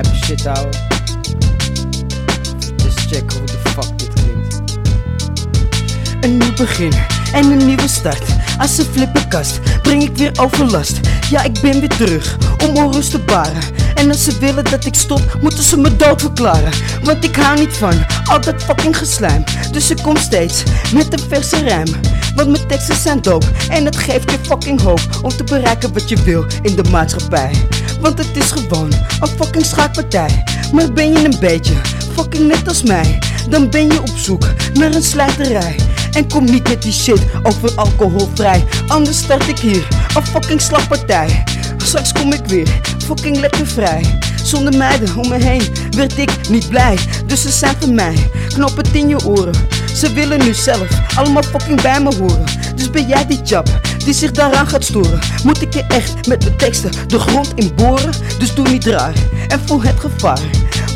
Shit houden. Dus checken hoe de fuck dit klinkt. Een nieuw begin en een nieuwe start. Als een flippenkast breng ik weer overlast. Ja, ik ben weer terug om onrust te baren. En als ze willen dat ik stop, moeten ze me dood verklaren. Want ik hou niet van al dat fucking geslijm. Dus ik kom steeds met een verse rijm. Want mijn teksten zijn dope en het geeft je fucking hoop om te bereiken wat je wil in de maatschappij. Want het is gewoon een fucking schaakpartij. Maar ben je een beetje fucking net als mij, dan ben je op zoek naar een slijterij. En kom niet met die shit over alcoholvrij. Anders start ik hier een fucking slagpartij. Straks kom ik weer fucking lekker vrij. Zonder meiden om me heen werd ik niet blij. Dus ze zijn van mij, knop het in je oren. Ze willen nu zelf allemaal fucking bij me horen. Dus ben jij die chap die zich daaraan gaat storen? Moet ik je echt met mijn teksten de grond in boren? Dus doe niet raar en voel het gevaar.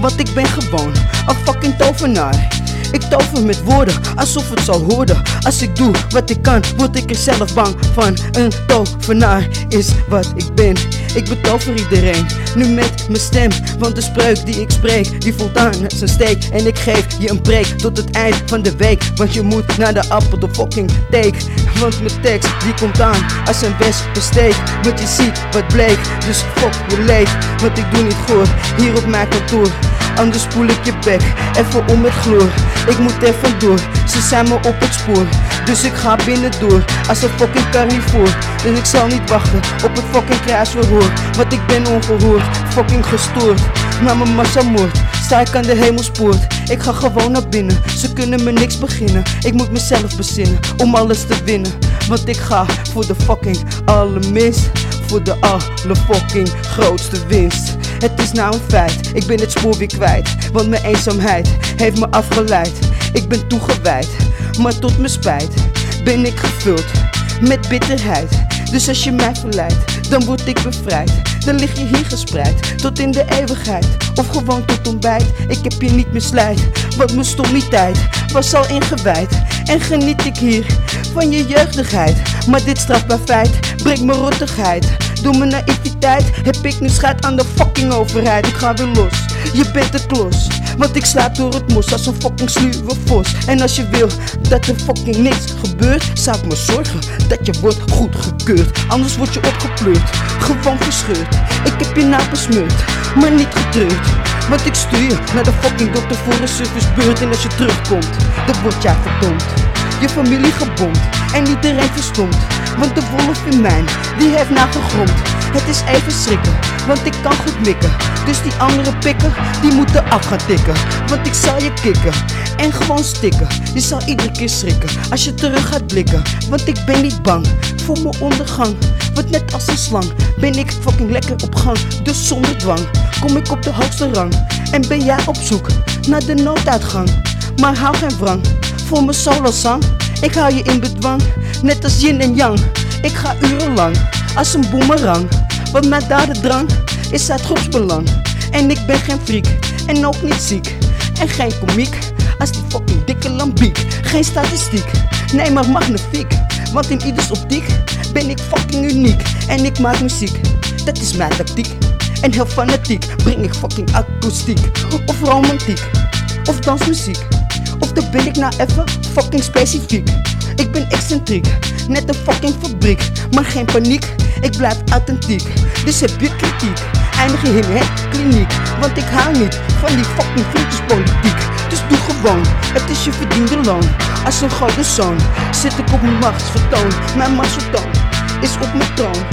Want ik ben gewoon een fucking tovenaar. Ik tover met woorden, alsof het zal horen. Als ik doe wat ik kan, word ik er zelf bang van. Een tovenaar is wat ik ben. Ik betover iedereen, nu met mijn stem. Want de spreuk die ik spreek, die voelt aan zijn steek. En ik geef je een preek tot het eind van de week. Want je moet naar de appel de fucking take. Want mijn tekst die komt aan als een wespensteek. Want je ziet wat bleek, dus fuck je leef. Want ik doe niet goed hier op mijn kantoor. Anders spoel ik je bek, even om met gloor. Ik moet er vandoor, ze zijn me op het spoor. Dus ik ga binnendoor, als een fucking carnivoor. Dus ik zal niet wachten op het fucking kruisverhoor. Want ik ben ongehoord, fucking gestoord. Maar mijn massamoord, sta ik aan de hemelspoort. Ik ga gewoon naar binnen, ze kunnen me niks beginnen. Ik moet mezelf bezinnen, om alles te winnen. Want ik ga voor de fucking allerminst. Voor de alle fucking grootste winst. Het is nou een feit, ik ben het spoor weer kwijt. Want mijn eenzaamheid heeft me afgeleid. Ik ben toegewijd, maar tot mijn spijt ben ik gevuld met bitterheid. Dus als je mij verleidt, dan word ik bevrijd. Dan lig je hier gespreid, tot in de eeuwigheid. Of gewoon tot ontbijt, ik heb je niet misleid. Want mijn stommiteit was al ingewijd. En geniet ik hier van je jeugdigheid. Maar dit strafbaar feit brengt me rottigheid. Door mijn naïviteit heb ik nu scheid aan de fucking overheid. Ik ga weer los, je bent het klos. Want ik slaap door het mos als een fucking sluwe vos. En als je wil dat er fucking niks gebeurt, zou ik me zorgen dat je wordt goedgekeurd. Anders word je opgepleurd, gewoon verscheurd. Ik heb je naam besmeurd, maar niet getreurd. Want ik stuur je naar de fucking dokter voor een servicebeurt. En als je terugkomt, dan word jij verdomd. Je familie gebomd en iedereen verstomd. Want de wolf in mij, die heeft nagegromd. Het is even schrikken, want ik kan goed mikken. Dus die andere pikken, die moeten af gaan tikken. Want ik zal je kicken en gewoon stikken. Je zal iedere keer schrikken als je terug gaat blikken. Want ik ben niet bang voor mijn ondergang. Want net als een slang ben ik fucking lekker op gang. Dus zonder dwang kom ik op de hoogste rang. En ben jij op zoek naar de nooduitgang. Maar hou geen wrang voor mijn solo zang. Ik hou je in bedwang, net als yin en yang. Ik ga urenlang als een boemerang. Want mijn dadendrang is uit groepsbelang. En ik ben geen freak en ook niet ziek. En geen komiek als die fucking dikke lambiek. Geen statistiek, nee maar magnifiek. Want in ieders optiek ben ik fucking uniek. En ik maak muziek, dat is mijn tactiek. En heel fanatiek breng ik fucking akoestiek. Of romantiek, of dansmuziek. Dan ben ik nou even fucking specifiek. Ik ben excentriek, net een fucking fabriek. Maar geen paniek, ik blijf authentiek. Dus heb je kritiek, eindig je in kliniek. Want ik hou niet van die fucking vriendjespolitiek. Dus doe gewoon, het is je verdiende loon. Als een gouden zoon zit ik op mijn machtsvertoon. Mijn machtsvertoon is op mijn troon.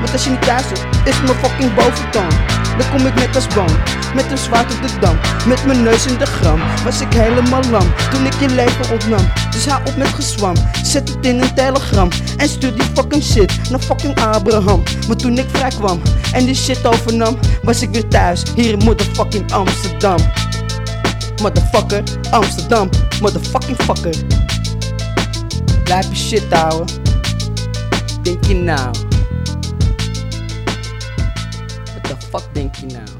Want als je niet thuis zit, is mijn fucking boventoon. Dan kom ik net als boom, met een zwaard op de dam. Met mijn neus in de gram, was ik helemaal lam. Toen ik je leven ontnam, dus hou op met gezwam. Zet het in een telegram en stuur die fucking shit naar fucking Abraham. Maar toen ik vrij kwam en die shit overnam, was ik weer thuis, hier in motherfucking Amsterdam. Motherfucker, Amsterdam, motherfucking fucker. Blijf je shit houden. Denk je nou? Fuck denk je nou?